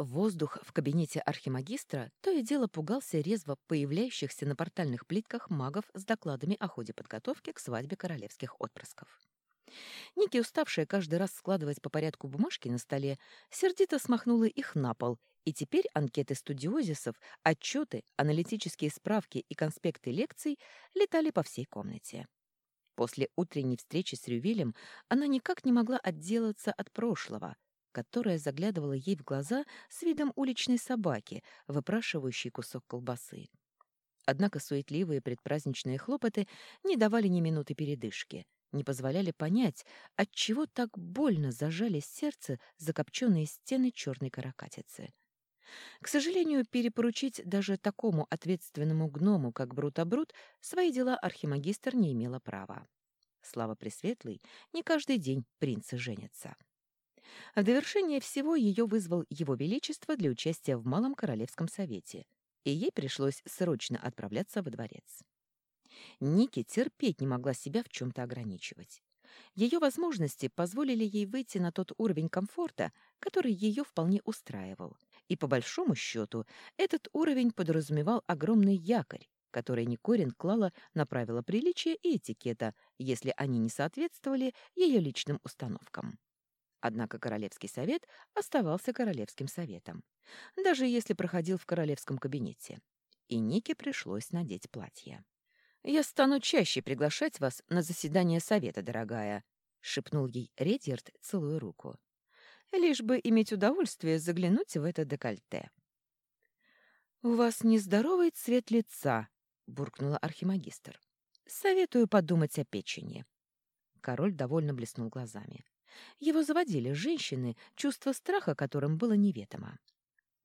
Воздух в кабинете архимагистра то и дело пугался резво появляющихся на портальных плитках магов с докладами о ходе подготовки к свадьбе королевских отпрысков. Ники, уставшая каждый раз складывать по порядку бумажки на столе, сердито смахнула их на пол, и теперь анкеты студиозисов, отчеты, аналитические справки и конспекты лекций летали по всей комнате. После утренней встречи с Рювилем она никак не могла отделаться от прошлого — которая заглядывала ей в глаза с видом уличной собаки, выпрашивающей кусок колбасы. Однако суетливые предпраздничные хлопоты не давали ни минуты передышки, не позволяли понять, отчего так больно зажали сердце закопченные стены черной каракатицы. К сожалению, перепоручить даже такому ответственному гному, как Брутобрут, свои дела архимагистр не имела права. Слава Пресветлый, не каждый день принцы женятся. В довершение всего ее вызвал Его Величество для участия в Малом Королевском Совете, и ей пришлось срочно отправляться во дворец. Ники терпеть не могла себя в чем-то ограничивать. Ее возможности позволили ей выйти на тот уровень комфорта, который ее вполне устраивал. И по большому счету этот уровень подразумевал огромный якорь, который Никорин клала на правила приличия и этикета, если они не соответствовали ее личным установкам. Однако Королевский совет оставался Королевским советом, даже если проходил в королевском кабинете. И Нике пришлось надеть платье. «Я стану чаще приглашать вас на заседание совета, дорогая», — шепнул ей Редьярд, целую руку. «Лишь бы иметь удовольствие заглянуть в это декольте». «У вас нездоровый цвет лица», — буркнула архимагистр. «Советую подумать о печени». Король довольно блеснул глазами. Его заводили женщины, чувство страха которым было неведомо.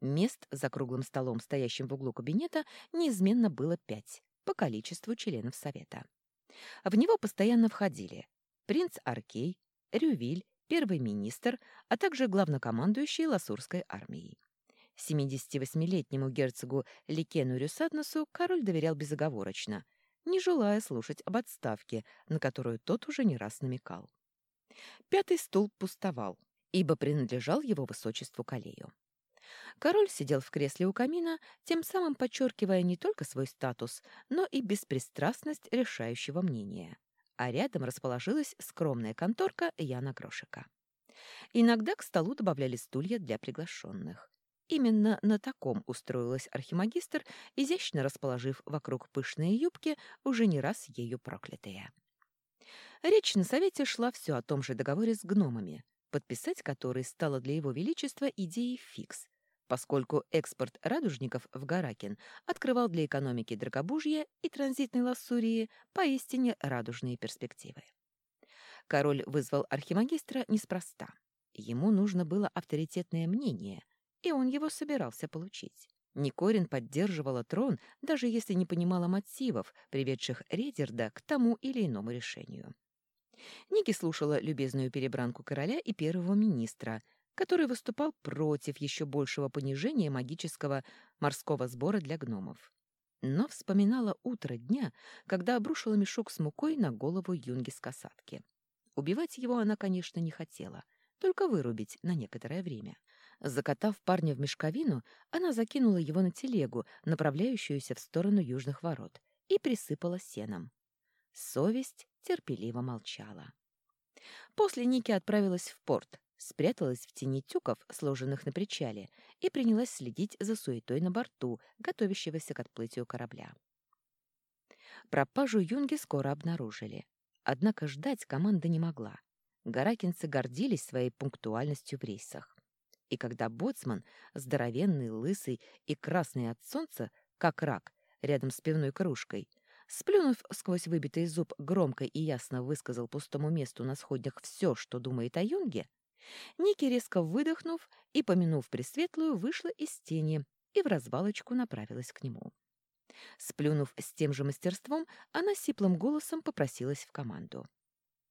Мест за круглым столом, стоящим в углу кабинета, неизменно было пять по количеству членов совета. В него постоянно входили принц Аркей, Рювиль, первый министр, а также главнокомандующий Ласурской армией. 78-летнему герцогу Ликену Рюсадносу король доверял безоговорочно, не желая слушать об отставке, на которую тот уже не раз намекал. Пятый стул пустовал, ибо принадлежал его высочеству Калею. Король сидел в кресле у камина, тем самым подчеркивая не только свой статус, но и беспристрастность решающего мнения. А рядом расположилась скромная конторка Яна Грошика. Иногда к столу добавляли стулья для приглашенных. Именно на таком устроилась архимагистр, изящно расположив вокруг пышные юбки, уже не раз ею проклятые. Речь на совете шла все о том же договоре с гномами, подписать который стало для его величества идеей фикс, поскольку экспорт радужников в Гаракин открывал для экономики Драгобужья и транзитной Лассурии поистине радужные перспективы. Король вызвал архимагистра неспроста. Ему нужно было авторитетное мнение, и он его собирался получить. Никорин поддерживала трон, даже если не понимала мотивов, приведших Редерда к тому или иному решению. Ники слушала любезную перебранку короля и первого министра, который выступал против еще большего понижения магического морского сбора для гномов. Но вспоминала утро дня, когда обрушила мешок с мукой на голову юнги с касатки. Убивать его она, конечно, не хотела, только вырубить на некоторое время. Закатав парня в мешковину, она закинула его на телегу, направляющуюся в сторону южных ворот, и присыпала сеном. Совесть терпеливо молчала. После Ники отправилась в порт, спряталась в тени тюков, сложенных на причале, и принялась следить за суетой на борту, готовящегося к отплытию корабля. Пропажу Юнги скоро обнаружили. Однако ждать команда не могла. Гаракинцы гордились своей пунктуальностью в рейсах. И когда боцман, здоровенный, лысый и красный от солнца, как рак, рядом с пивной кружкой, Сплюнув сквозь выбитый зуб, громко и ясно высказал пустому месту на сходнях все, что думает о Юнге, Ники, резко выдохнув и, помянув Пресветлую, вышла из тени и в развалочку направилась к нему. Сплюнув с тем же мастерством, она сиплым голосом попросилась в команду.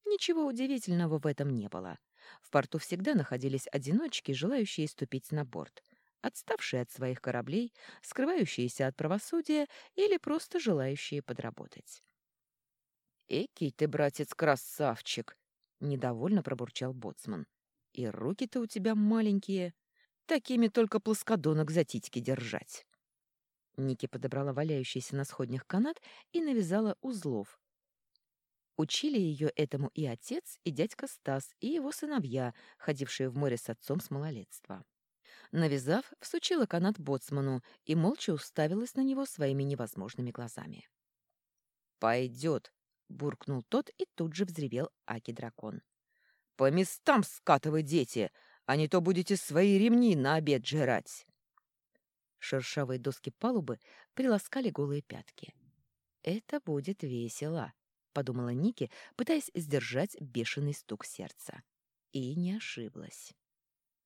Ничего удивительного в этом не было. В порту всегда находились одиночки, желающие ступить на борт — отставшие от своих кораблей, скрывающиеся от правосудия или просто желающие подработать. «Экий ты, братец, красавчик!» — недовольно пробурчал боцман. «И руки-то у тебя маленькие. Такими только плоскодонок за титьки держать. Ники подобрала валяющийся на сходнях канат и навязала узлов. Учили ее этому и отец, и дядька Стас, и его сыновья, ходившие в море с отцом с малолетства. Навязав, всучила канат боцману и молча уставилась на него своими невозможными глазами. «Пойдет!» — буркнул тот и тут же взревел Аки-дракон. «По местам скатывай, дети, а не то будете свои ремни на обед жрать!» Шершавые доски палубы приласкали голые пятки. «Это будет весело», — подумала Ники, пытаясь сдержать бешеный стук сердца. И не ошиблась.